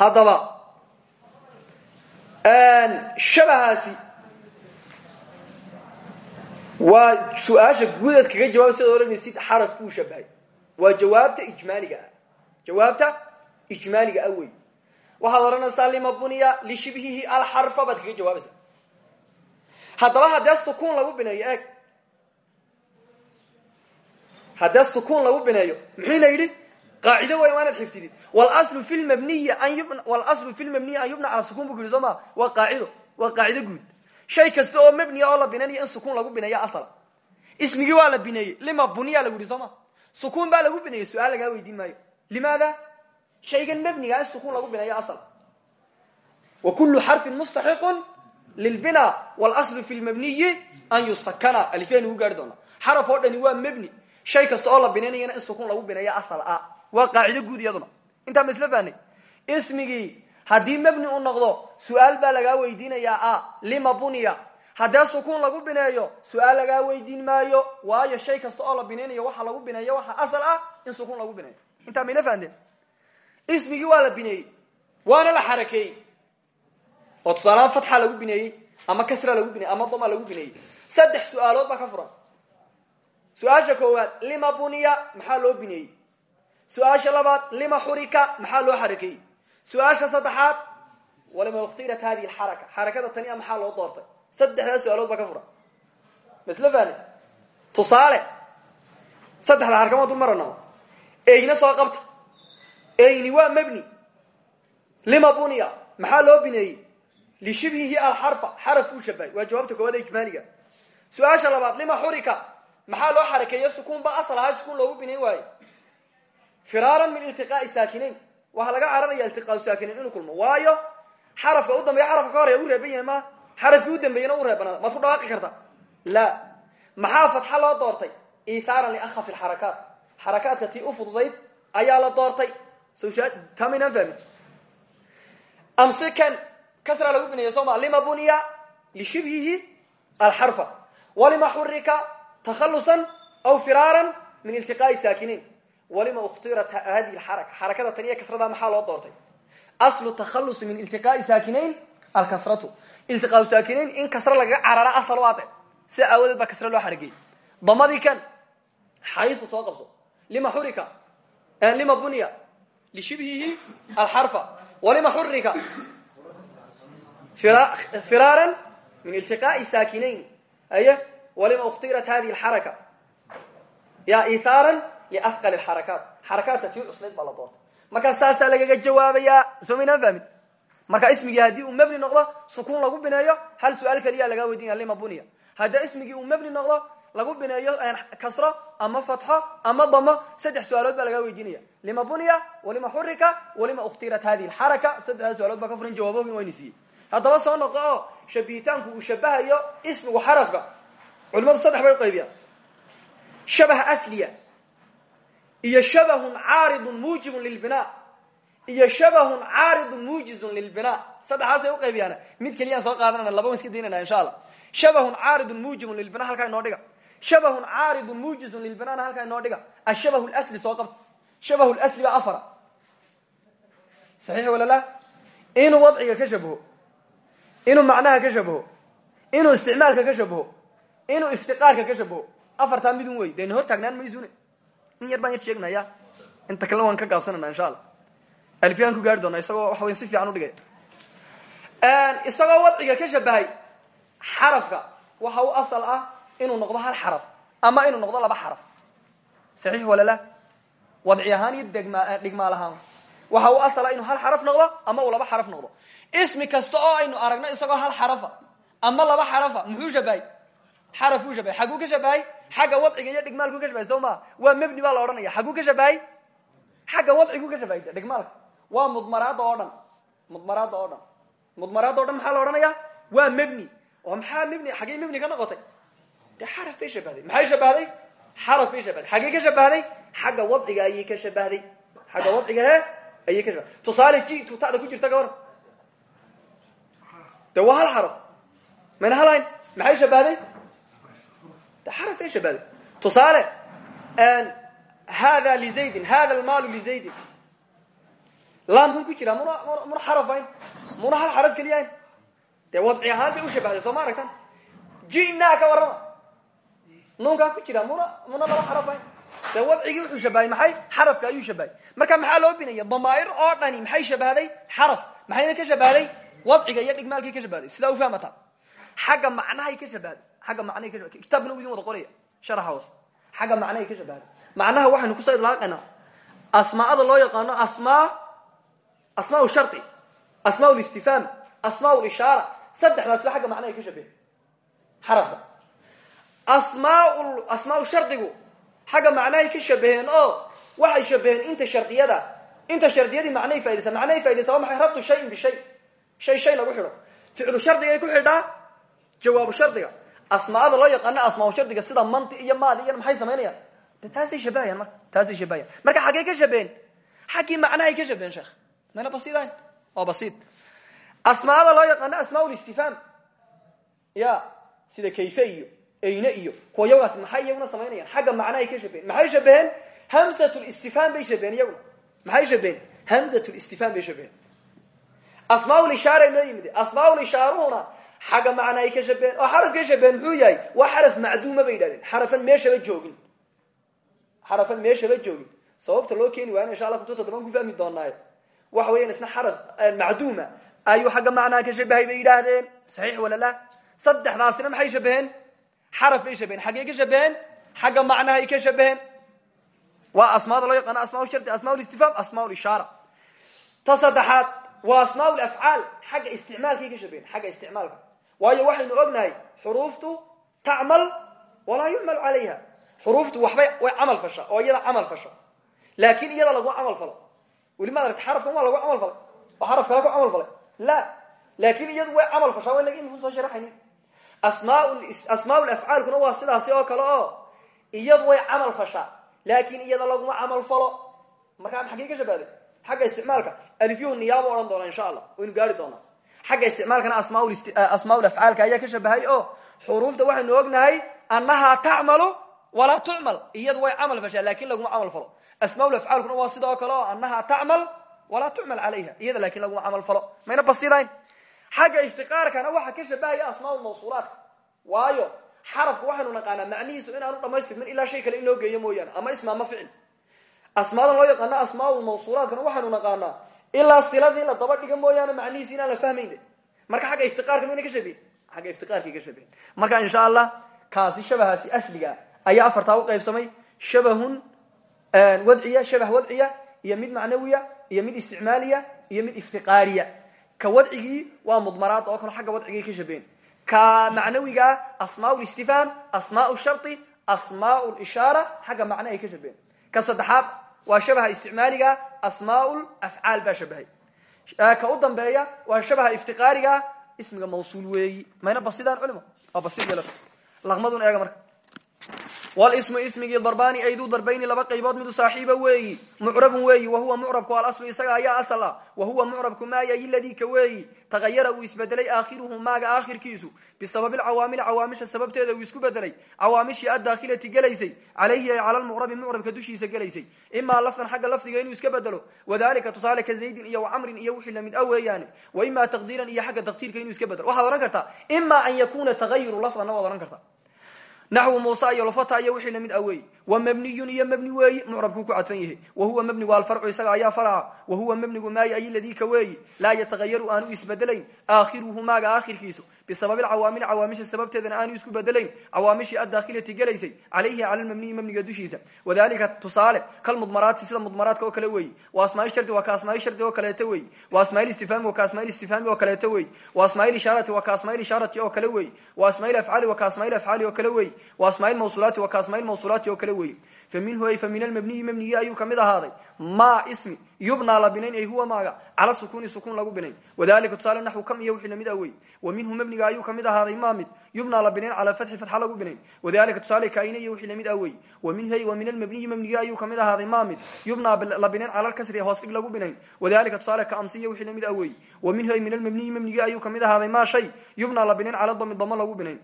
Haddaba shabahaasi waa su'aasha gudaad kaga jawaab sidaad odhanaysid xaraf buu shabahay. Waa jawaabta ijmaaliga ah. Jawaabta ijmaaliga ah wey waxaad odhanaysaa lima buniya lishibhihi alxarfa baad kaga jawaabaysaa haddaba haddee sukuun lagu bineeyo eeg. Haddee sukuun lagu bineeyo muxuuna yidhi? Qaacido way waa inaad xiftidid wlslu fi lmabniyi wlslu fi lmabniyi an yubna cala sukun bu ku yidhi soo ma waa qaacido waa qaacido guud. Shay kasta oo mabniya oo la binaynayo in sukuun lagu bineeyo asala ismigii waa la bineeyey lima buniya lagu yihi soo baa lagu bineeyey su'aal lagaa maayo. Limaada? Shaygan mabniga in sukuun lagu bineeyo asal. Wa kulu xarfin lilbina wlslu fi lmabniyi an yusakana alifyaynu ugu gaari doonaa xaraf oo dhani waa mabni shay kasta oo la binaynayana in sukuun lagu bineeyo asal ah waa qaacido guud iyaduna intaa ma isla fahnay ismigii haddii mebni u noqdo su'aal baa lagaa weydiinayaa a lima buniya haddee sukuun lagu bineeyo su'aal lagaa weydiin maayo waayo shay kasta oo la binaynayo waxa lagu bineeyo waxa asal ah in sukuun lagu bineeyo intaa ismigii waa la bineeyey waana la oo tusaalahaan fatxa lagu bineeyey ama kasra lagu bineeyey ama dama lagu bineeyey saddex su'aalood ka furan. Su'aasha koowaad lima buniya maxaa loo bineeyey su'aasha labaad lima xurika maxaa loo xarakeeyey su'aasha saddexaad walima ikhtirat hadihi alxaraka. Xarakada tani a maxaa loo doortay? Saddexdaa su'aalood ka furan. Masla fahne tusaale saddexda xarakamaa dul marana eyna soo qabta. Eyni waa mebni lima bunya maxaa loo bineeyey lishibhihi alxarfa xaraf uu shabahay waa jawaabta koowaad ijmaaliga su'aasha labaad lima xurika maxaa loo xarakeeye sukuun ba asal ahaa sukuun loogu binayn waaye firaaran min iltiqaai saakinayn waxaa laga cararaya iltiqaau saakinayn inuu kulmo waayo xarafka u dambeya xarafka ka horeya u reeban yahay ma xarafkii u dambeeyana u reebanaada maad ku dhawaaqi karta la maxaa fatxa loo doortay ithaaran liakhafi lxarakaat xarakaadka tii u fududayd ayaa la doortay tamaynaan fahmin amsikan kasra lagu binaya soo ma lima buniya lishibhihi alxarfa walima xurika takhalusan aw firaaran min iltiqaa'i saakiniin walima ukhtirat hadihi lxaraka xarakada tan iyo kasrada maxaa loo doortay aslu takhalusi min iltiqaa'i saakinayn alkasratu iltiqaau saakinayn in kasra lagaga carara asal u ade si aawadeed baa kasra loo xarageyey damadii kan xayisu soo qabso lima xurika lima bunya lishibhihi alxarfa walima xurika firaaran min iltiqaa'i saakinayn aye walima ukhtirat hadihi alxaraka ya ithaaran liafqal xarakaat xarakaadka tii cuslayd baa la doortay markaa saasaa lagaga jawaabayaa soo maynaan fahmin marka ismigii haddii uu mebni noqdo sukuun lagu bineeyo hal su'aal keliya lagaa weydinya lima bunya hadda ismigii uu mebni noqdo lagu bineeyo kasro ama fatxo ama damo saddex su'aalood baa lagaa weydiinaya lima bunya walima xurika walima ukhtirat hadihi alxaraka saddexdaa su'aalood baa ka furan jawaaboohin wayna siiyey haddaba soo noqo oo shabihitaanku uu shabahayo ismigu xarafka. Culimadu saddex bay uqaybiyaan shabah asliya iyo shabahun caaridun muujibun lilbina iyo shabahun caaridun muujizun lilbina saddexaasay uqaybiyaan mid keliyaan soo qaadanana laba wan iska daynana insha allah shabahun caaridun muujibun lilbina halkaa inoo dhiga. Shabahun caaridun muujizun lilbinana halkaa inoo dhiga. Ashabahu lsli soo qabta. Shabahu lsli baa afara. Saxiix wala la inuu wadciga ka shabaho inuu macnaha ka shabaho inuu isticmaalka ka shabaho inuu iftiqaarka ka shabaho afartaa midun wey dayna hor taagnaan maysune in yar baan yar sheegnaya inta kalena waan ka gaabsanana insha alla alfiyaan ku gaari doona isagoo waxa weya si fiican udhigay isagoo wadciga ka shabahay xarafka waxa u asal ah inuu noqdo hal xaraf ama inuu noqdo laba xaraf. Saxiix walala wadci ahaan iyo degma dhigmaal ahaan waxa u asala inuu hal xaraf noqdo ama uu laba xaraf noqdo ismi kasta oo aynu aragno isagoo hal xarafa ama laba xarafa muxuu shabahay xarafuu shabahay xaguu ka shabahay xagga wadciga iyo dhigmaalku ka shabahay soo waa mebni baa la odhanaya. Xaguu ka shabahay xagga wadcigu ka shabahay waa mudmaraada oo dhan. Mudmaraada oo dhan. Mudmaraada o dhan maxaa la odhanaya? Waa mebni oo maxaa mebni xaggey mebni ka noqotay? De xaraf bay shabahday maxay shabahday xaraf bay shabahday xaggey ka shabahday wadciga ayay ka shabahday xagga wadciga ayay ka shabahday tusaale jitu tada ku jirta ka de waa hal xaraf mayna halayn? Maxay shabahday de xaraf bay shabahday tusaale hada lizaydin hada almaalu lizaydin laamkan ku jira muna muna xarafayn muna hal xaraf keliyahayn dee wadci ahaan bay u shabahday soo ma aragtan jinaa ka warrama. Nuunkaan ku jira muna muna laba xarafayn dee wadcigii wuxuu shabahay maxay? Xarafka ayuu shabahay marka maxaa loo binaya damaa'ir oo dhani maxay shabahday xaraf. Maxayna wadciga iyo dhigmaalkii ka shabahday sidaa u fahmata. Xagga macnahay ka shabahday xagga macnahay ka shabahday kitaabkana u idin wada qoraya sharaxa hoos. Xagga macnahay ka shabahday macnaha waxaynu ku soo idlaaqaynaa asmaa'ada loo yaqaano asmaa asmaa shari asmaa listifhaam asmaa lishaara saddexdaasba xagga macnahay ka shabaheen xarafka asmaa asmaa shardigu xagga macnahay ka shabaheen oo waxay shabaheen inta shardiyada inta shardiyadii macnahay faidaysa macnahay faidaysa waa maxay? Rabtu shayin bishay shay shay lagu xidho. Ficlu shardigay ku xidhaa jawaabu shardiga. Asmaada loo yaqaano asmaa shardiga sida manti iyo maadi iyo maxay samaynayaan de taasay shabahayan marka taasay shabahayan marka xaggey ka shabaheen xaggii macnahay ka shabaheen sheekh. Mayna basiidayn waa basiid. Asmaada loo yaqaano asmaa listifhaam ya sida kayfe iyo eyne iyo kuwa yagaas maxay iyaguna samaynayaan xagga macnahay ka shabaheen maxay shabaheen hamsat listifhaam bay shabaheen iyaguna maxay shabaheen hamsat listifhaam bay shabaheen asmaa lishaara noo yimid asmaa lishaaruhuna xagga macnahay ka shabaheen oo xarafkay shabaheen muxuu yahay waa xaraf macduuma bay yidhahdeen xarafan meeshaba joogin xarafan meeshaba joogin sababta loo keeni waaya insha alla kutubta daban ku fahmi doonaaye waxa weyan isna xaraf macduuma ayuu xagga macnaha ka shabahay bay yidhaahdeen saxiix wala la saddexdaasina maxay shabaheen xaraf bay shabaheen xaggey ka shabaheen xagga macnahay ka shabaheen waa asmaada loo yaqaano asmaa shardi asmaa listifhaam asmaa lishaara ta saddexaad waa asmaa lafcaal xagga isticmaalkay ka shabaheen xagga isticmaalka. Waayo waxaynu ognahay xuruuftu tacmal walaa yucmal calayha xuruuftu waxbay way camal fasha oo iyada camal fasho. Laakin iyada lagu camal falo. Weli maad aragta xarafkan waa lagu camal falay? Oo xaraf kale ku camal falay? La. Laakin iyadu way camal fashaa waynaga imika soo sharaxayni asmaa afcaalkuna waa sidaasi oo kale oo iyadu way camal fashaa laakin iyada laguma alifyuhu niyaabo odhan doona insha allah waynu gaari doonaa xagga isticmaalkana asmaa afcaalka ayaa ka shabahay o xuruufta waxaynu ognahay annahaa tacmalu walaa tucmal iyadu way camal fashaa laakiin laguma camal falo. Asmaa afcaalkuna waa sidoo kale oo annahaa tacmal walaa tucmal calayha iyada laakiin laguma falo. Mayna basidayn xagga iftiqaarkana waxa ka shabahaya asmaa mawsuulaatka waayo xarafka waxaynu naqaanaa macnihiisu inaanu dhamaystirmin ilaa shay kale in loo geeyo mooyaane ama isma ama ficil asmaadan loo yaqaano asmaa mawsuulaatkana waxaynu naqaanaa ilaa siladii la daba dhiga mooyaane macnihiisi inaan la fahmayn marka xagga iftiqaarka mayna ka shabihin xagga iftiqaarkay ka shabihin marka insha allah kaasi shabahaasi asliga ayaa afartaa u qaybsamay shabahun wadciya shabah wadciya iyo mid macnawiya iyo mid isticmaaliya iyo mid iftiqaariya ka wadcigii waa mudmaraad oo kale xagga wadcigay ka shabehen ka macnawigaa asmaa listifhaam asmaa shari asmaa lishaara xagga macno ay ka shabehen ka saddexaad waa shabaha isticmaaliga asmaa afcaal baa shabahay. Ka u dambeeya waa shabaha iftiqaariga ismiga mawsuul weeyi. Mayna basidaan culimo waa basid laqmadun eega marka wlsmu ismigii darbani ayduu darbayni laba qaybood midu saaxiiba weeyi. Mucrabun weeyi wahuwa mucrabku alaslu isaga ayaa asal ah wahuwa mucrabku maayay ladii ka weeyi. Tagayara uu isbedelay aakhiruhu maaga aakhirkiisu. Bisababi cawaamili cawaamisha sababteeda uu isku bedelay. Cawaamishii adaakhilati gelaysay calayhi ay cala lmucrabi mucrabka dushiisa gelaysay imaa lafdan xagga lafdiga inuu iska bedelo. Wadalika tusaale ka zaydin iyo wacamrin iyo wixii la mid a weeyaane. Wa ima taqdiiran iyo xagga taqdiirka inuu iska bedelo. Waxaad ohan kartaa ima an yakuna tagayuru naxwu muusa iyo lofata iyo wixii la mid a wey wa mabniyun iyo mabni weeyi mucrabkuu ku cadfan yahay wa huwa mabnigu alfarcu isaga ayaa farca wa huwa mabnigu maayi ay ladii ka weeyi laa yatagayaru aanu isbedelayn aakhiruhu maaga aakhirkiisu bisababi cawaamili cawaamisha sababteedana aanu isku bedelayn cawaamishii adaakhilati gelaysay calayhi cala lmabniyi mabniga dushiisa wadalika tusaale kalmudmaraati sida mudmaraadka oo kale weeyi wa asmaai shardi waa ka asmaai shardi oo kaleeto weeyi wa asmaai istifhaami waa ka asmaai istifhaami oo kaleeto weeyi wa asmaai ishaarati waa kale weeyi faminhu ay fa min almabniyi mabnigii ayuu ka mid ahaaday ma ismi yubnaa la binayn ay huwa maaga cala sukuni sukun lagu binayn wadalika tusaale naxwu kam iyo wixii la mid a wey wa minhu mabniga ayuu ka mid ahaaday ma mid yubnaa la binayn cala fatxi fatxa lagu binayn wadalika tusaale kaina iyo wixii la mid a wey wa minhu wa min almabniyi mabnigii ayuu ka mid ahaaday ma mid yubnaa la binayn cala lkasri hoos dhig lagu binayn wadalika tusaale ka amsi iyo wixii la mid a wey wa minhu ay min almabniyi mabnigii ayuu ka mid ahaaday ma shay yubnaa la binayn cala dami damo lagu binayn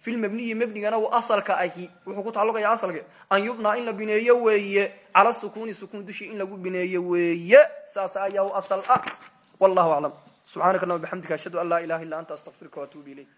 fi lmabniyi mabnigana w asalka ahi. Wuxuu ku tacaluqaya asalka. An yubnaa in la weeye. Cala sukuni sukun dushii in lagu bineeyo weeye. Saas ayaa asal ah. Wallahu aclam subxaanaka allahuma bxamdika ashhadu an laa ilaha illa anta astaqfiruka waatuubu ilayk